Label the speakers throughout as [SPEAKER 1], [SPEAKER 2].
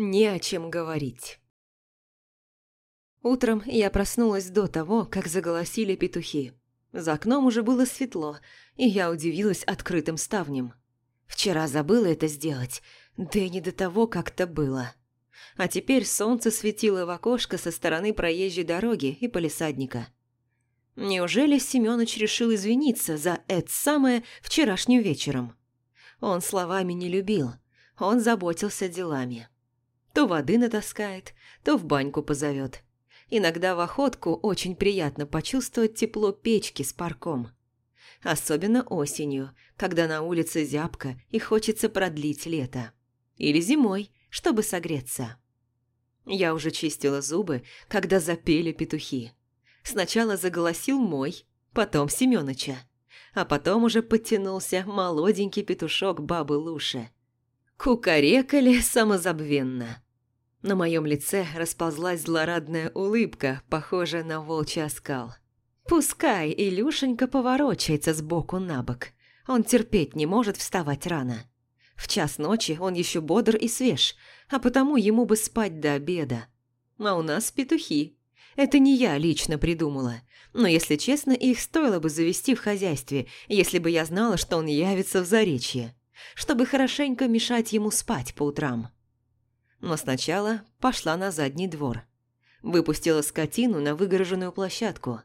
[SPEAKER 1] Не о чем говорить. Утром я проснулась до того, как заголосили петухи. За окном уже было светло, и я удивилась открытым ставнем. Вчера забыла это сделать, да и не до того как-то было. А теперь солнце светило в окошко со стороны проезжей дороги и полисадника. Неужели Семёныч решил извиниться за это самое вчерашним вечером? Он словами не любил, он заботился делами. То воды натаскает, то в баньку позовет. Иногда в охотку очень приятно почувствовать тепло печки с парком. Особенно осенью, когда на улице зябко и хочется продлить лето. Или зимой, чтобы согреться. Я уже чистила зубы, когда запели петухи. Сначала заголосил мой, потом Семёныча, а потом уже подтянулся молоденький петушок бабы Луши. Кукарекали самозабвенно. На моем лице расползлась злорадная улыбка, похожая на волчий оскал. Пускай Илюшенька поворочается сбоку на бок. Он терпеть не может вставать рано. В час ночи он еще бодр и свеж, а потому ему бы спать до обеда. А у нас петухи. Это не я лично придумала. Но, если честно, их стоило бы завести в хозяйстве, если бы я знала, что он явится в Заречье, чтобы хорошенько мешать ему спать по утрам но сначала пошла на задний двор. Выпустила скотину на выгороженную площадку.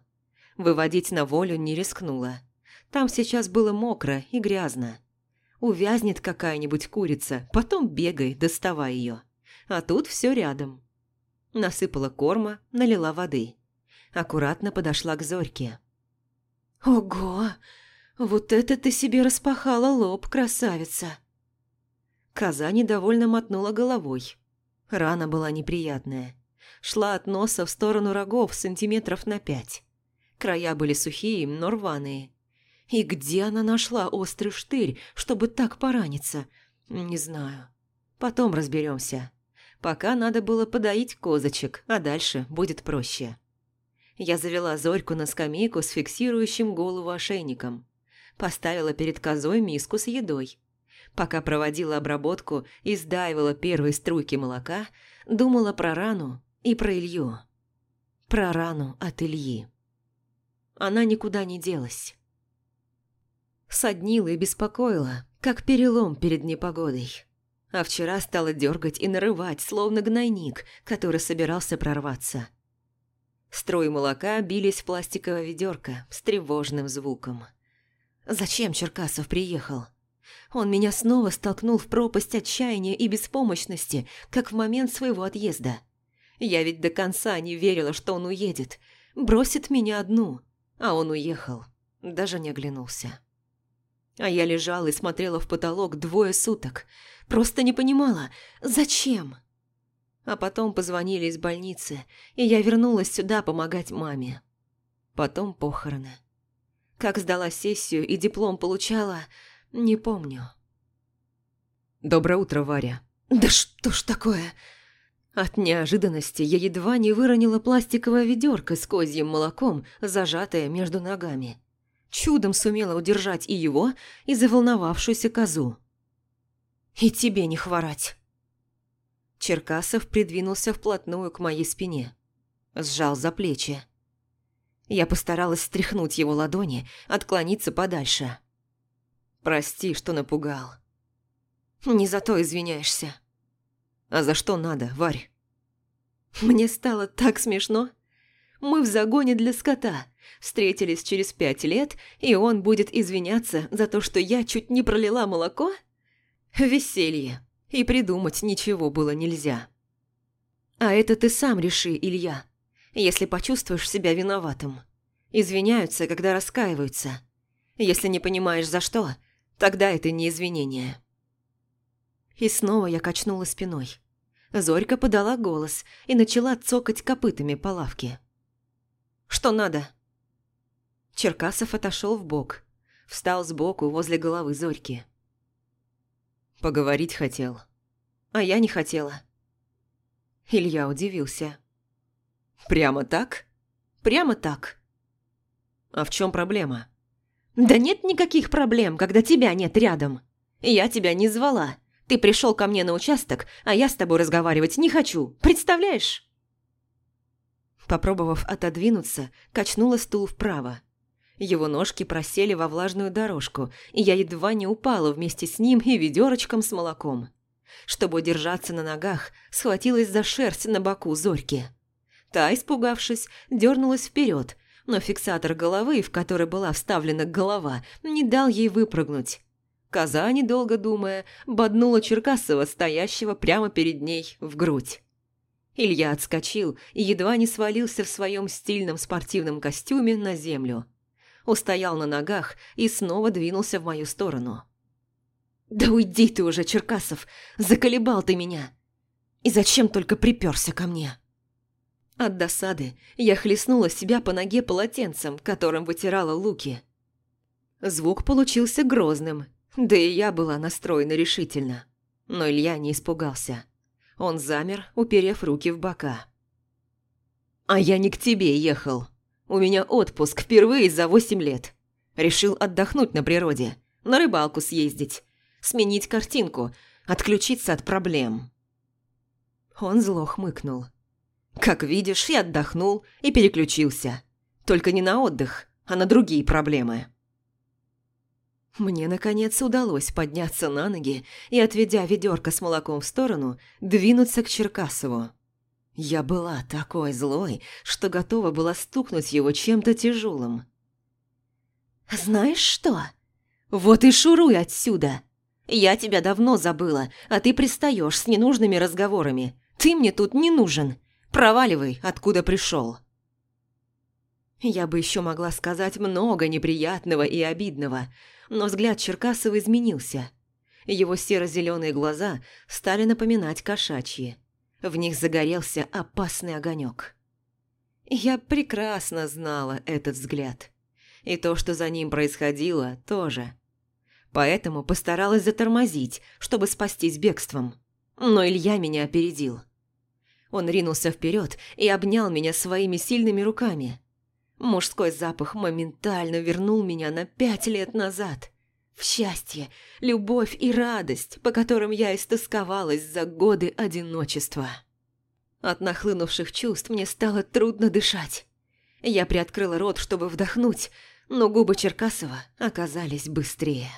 [SPEAKER 1] Выводить на волю не рискнула. Там сейчас было мокро и грязно. Увязнет какая-нибудь курица, потом бегай, доставай ее. А тут все рядом. Насыпала корма, налила воды. Аккуратно подошла к Зорьке. «Ого! Вот это ты себе распахала лоб, красавица!» Коза недовольно мотнула головой. Рана была неприятная. Шла от носа в сторону рогов сантиметров на пять. Края были сухие, но рваные. И где она нашла острый штырь, чтобы так пораниться? Не знаю. Потом разберемся. Пока надо было подоить козочек, а дальше будет проще. Я завела Зорьку на скамейку с фиксирующим голову ошейником. Поставила перед козой миску с едой. Пока проводила обработку и сдаивала первые струйки молока, думала про рану и про Илью. Про рану от Ильи. Она никуда не делась. Соднила и беспокоила, как перелом перед непогодой. А вчера стала дергать и нарывать, словно гнойник, который собирался прорваться. Струи молока бились в пластиковое ведерко с тревожным звуком. Зачем Черкасов приехал? Он меня снова столкнул в пропасть отчаяния и беспомощности, как в момент своего отъезда. Я ведь до конца не верила, что он уедет, бросит меня одну, а он уехал, даже не оглянулся. А я лежала и смотрела в потолок двое суток, просто не понимала, зачем. А потом позвонили из больницы, и я вернулась сюда помогать маме. Потом похороны. Как сдала сессию и диплом получала, не помню. Доброе утро, Варя. Да что ж такое? От неожиданности я едва не выронила пластиковое ведерко с козьим молоком, зажатое между ногами. Чудом сумела удержать и его, и заволновавшуюся козу. «И тебе не хворать!» Черкасов придвинулся вплотную к моей спине. Сжал за плечи. Я постаралась стряхнуть его ладони, отклониться подальше. Прости, что напугал. Не за то извиняешься. А за что надо, Варь? Мне стало так смешно. Мы в загоне для скота. Встретились через пять лет, и он будет извиняться за то, что я чуть не пролила молоко? Веселье. И придумать ничего было нельзя. А это ты сам реши, Илья, если почувствуешь себя виноватым. Извиняются, когда раскаиваются. Если не понимаешь, за что, Тогда это не извинение. И снова я качнула спиной. Зорька подала голос и начала цокать копытами по лавке. «Что надо?» Черкасов отошел в бок, встал сбоку возле головы Зорьки. «Поговорить хотел». «А я не хотела». Илья удивился. «Прямо так?» «Прямо так». «А в чем проблема?» «Да нет никаких проблем, когда тебя нет рядом. Я тебя не звала. Ты пришел ко мне на участок, а я с тобой разговаривать не хочу. Представляешь?» Попробовав отодвинуться, качнула стул вправо. Его ножки просели во влажную дорожку, и я едва не упала вместе с ним и ведерочком с молоком. Чтобы удержаться на ногах, схватилась за шерсть на боку Зорьки. Та, испугавшись, дернулась вперед, но фиксатор головы, в который была вставлена голова, не дал ей выпрыгнуть. Коза, недолго думая, боднула Черкасова, стоящего прямо перед ней, в грудь. Илья отскочил и едва не свалился в своем стильном спортивном костюме на землю. Устоял на ногах и снова двинулся в мою сторону. «Да уйди ты уже, Черкасов! Заколебал ты меня! И зачем только приперся ко мне?» От досады я хлестнула себя по ноге полотенцем, которым вытирала луки. Звук получился грозным, да и я была настроена решительно. Но Илья не испугался. Он замер, уперев руки в бока. «А я не к тебе ехал. У меня отпуск впервые за восемь лет. Решил отдохнуть на природе, на рыбалку съездить, сменить картинку, отключиться от проблем». Он зло хмыкнул. «Как видишь, я отдохнул и переключился. Только не на отдых, а на другие проблемы». Мне, наконец, удалось подняться на ноги и, отведя ведерко с молоком в сторону, двинуться к Черкасову. Я была такой злой, что готова была стукнуть его чем-то тяжелым. «Знаешь что? Вот и шуруй отсюда! Я тебя давно забыла, а ты пристаешь с ненужными разговорами. Ты мне тут не нужен. Проваливай, откуда пришел!» Я бы еще могла сказать много неприятного и обидного, но взгляд Черкасова изменился. Его серо-зеленые глаза стали напоминать кошачьи. В них загорелся опасный огонек. Я прекрасно знала этот взгляд. И то, что за ним происходило, тоже. Поэтому постаралась затормозить, чтобы спастись бегством. Но Илья меня опередил. Он ринулся вперед и обнял меня своими сильными руками – Мужской запах моментально вернул меня на пять лет назад. В счастье, любовь и радость, по которым я истосковалась за годы одиночества. От нахлынувших чувств мне стало трудно дышать. Я приоткрыла рот, чтобы вдохнуть, но губы Черкасова оказались быстрее.